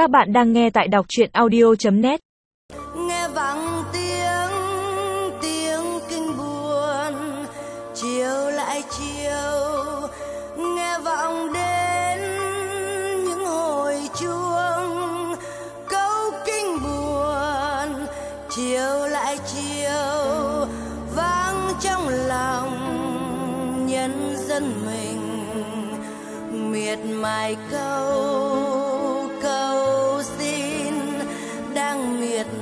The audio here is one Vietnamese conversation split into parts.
Các bạn đang nghe tại đọc chuyện audio.net nghe vắng tiếng tiếng kinh buồn, chiều lại chiều. Nghe vọng đến những hồi chuông, câu kinh buồn, chiều lại chiều. Vang trong lòng nhân dân mình, miệt mài câu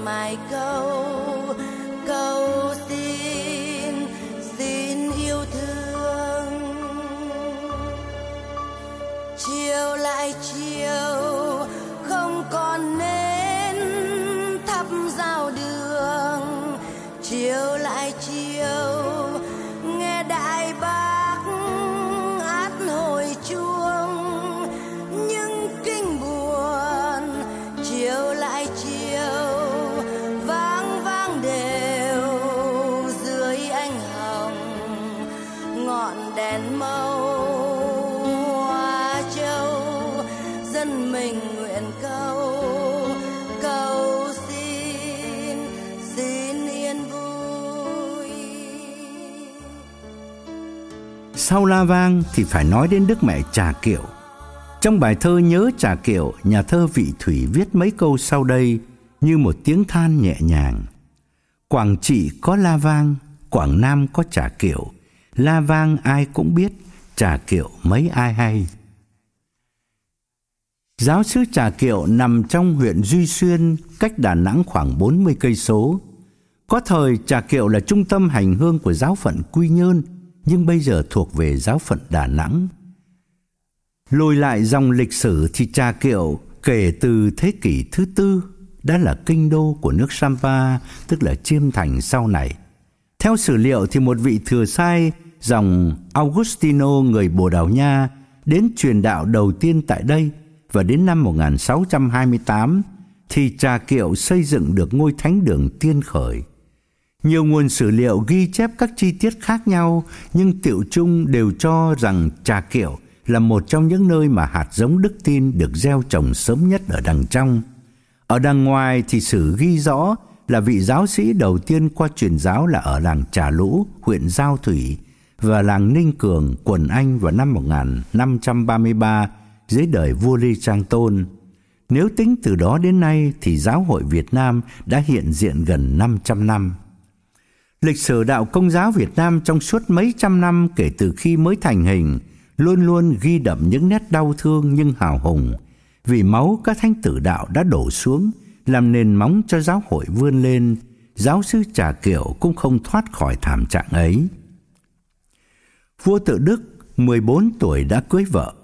mài câu câu xin xin yêu thương. Chiều lại chiều đèn màu hoa châu dân mình nguyện câu cầu xin xin yên vui Sau La Vang thì phải nói đến Đức Mẹ Trà Kiệu. Trong bài thơ Nhớ Trà Kiệu, nhà thơ Vị Thủy viết mấy câu sau đây như một tiếng than nhẹ nhàng. Quảng Trị có La Vang, Quảng Nam có Trà Kiệu. La Vang ai cũng biết, Trà Kiệu mấy ai hay. Giáo xứ Trà Kiệu nằm trong huyện Duy Xuyên, cách Đà Nẵng khoảng 40 cây số. Có thời Trà Kiệu là trung tâm hành hương của giáo phận Quy Nhơn, nhưng bây giờ thuộc về giáo phận Đà Nẵng. Lùi lại dòng lịch sử thì Trà Kiệu kể từ thế kỷ thứ tư đã là kinh đô của nước Sampa, tức là Chiêm Thành sau này. Theo sử liệu thì một vị thừa sai dòng Augustino người Bồ Đào Nha đến truyền đạo đầu tiên tại đây và đến năm 1628 thì Trà Kiệu xây dựng được ngôi thánh đường tiên khởi. Nhiều nguồn sử liệu ghi chép các chi tiết khác nhau nhưng tiệu chung đều cho rằng Trà Kiệu là một trong những nơi mà hạt giống đức tin được gieo trồng sớm nhất ở đằng trong. Ở đằng ngoài thì sử ghi rõ là vị giáo sĩ đầu tiên qua truyền giáo là ở làng Trà Lũ, huyện Giao Thủy và làng Ninh Cường, quận Anh vào năm 1533 dưới đời vua Lê Trang Tôn. Nếu tính từ đó đến nay thì giáo hội Việt Nam đã hiện diện gần 500 năm. Lịch sử đạo Công giáo Việt Nam trong suốt mấy trăm năm kể từ khi mới thành hình luôn luôn ghi đậm những nét đau thương nhưng hào hùng, vì máu các thánh tử đạo đã đổ xuống làm nền móng cho giáo hội vươn lên, giáo sư Trà Kiệu cũng không thoát khỏi thảm trạng ấy. Vua Tự Đức 14 tuổi đã cưới vợ.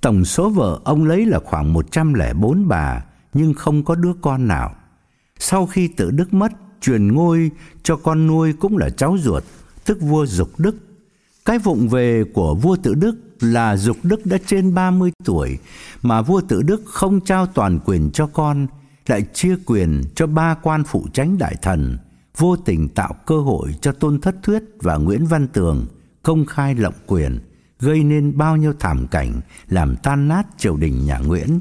Tổng số vợ ông lấy là khoảng 104 bà nhưng không có đứa con nào. Sau khi Tự Đức mất, truyền ngôi cho con nuôi cũng là cháu ruột, tức vua Dục Đức. Cái vụng về của vua Tự Đức là Dục Đức đã trên 30 tuổi mà vua Tự Đức không trao toàn quyền cho con, lại chia quyền cho ba quan phụ tránh đại thần, vô tình tạo cơ hội cho Tôn Thất Thuyết và Nguyễn Văn Tường công khai lộng quyền, gây nên bao nhiêu thảm cảnh làm tan nát triều đình nhà Nguyễn.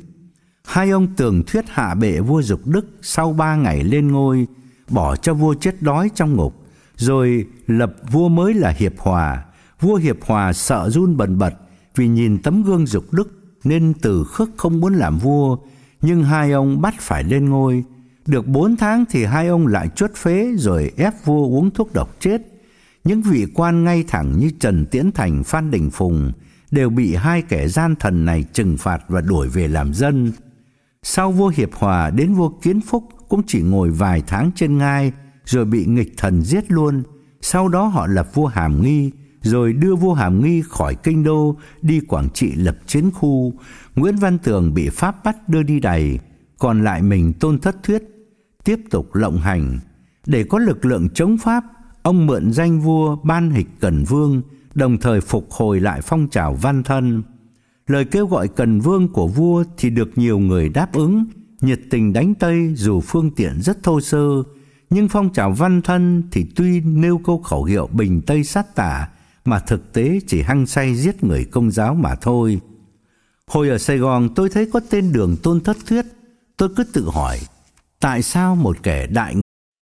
Hai ông Tường Thuyết hạ bệ vua Dục Đức sau ba ngày lên ngôi, bỏ cho vua chết đói trong ngục, rồi lập vua mới là Hiệp Hòa. Vua Hiệp Hòa sợ run bần bật vì nhìn tấm gương Dục Đức nên từ khước không muốn làm vua, nhưng hai ông bắt phải lên ngôi. Được bốn tháng thì hai ông lại chuốt phế rồi ép vua uống thuốc độc chết. Những vị quan ngay thẳng như Trần Tiễn Thành, Phan Đình Phùng đều bị hai kẻ gian thần này trừng phạt và đuổi về làm dân. Sau vua Hiệp Hòa đến vua Kiến Phúc cũng chỉ ngồi vài tháng trên ngai rồi bị nghịch thần giết luôn. Sau đó họ lập vua Hàm Nghi, rồi đưa vua Hàm Nghi khỏi kinh đô đi Quảng Trị lập chiến khu. Nguyễn Văn Tường bị Pháp bắt đưa đi đày, còn lại mình Tôn Thất Thuyết tiếp tục lộng hành. Để có lực lượng chống Pháp, ông mượn danh vua ban hịch Cần Vương, đồng thời phục hồi lại phong trào văn thân. Lời kêu gọi Cần Vương của vua thì được nhiều người đáp ứng, nhiệt tình đánh Tây dù phương tiện rất thô sơ, nhưng phong trào văn thân thì tuy nêu câu khẩu hiệu bình Tây sát tả mà thực tế chỉ hăng say giết người công giáo mà thôi. Hồi ở Sài Gòn tôi thấy có tên đường Tôn Thất Thuyết, tôi cứ tự hỏi, tại sao một kẻ đại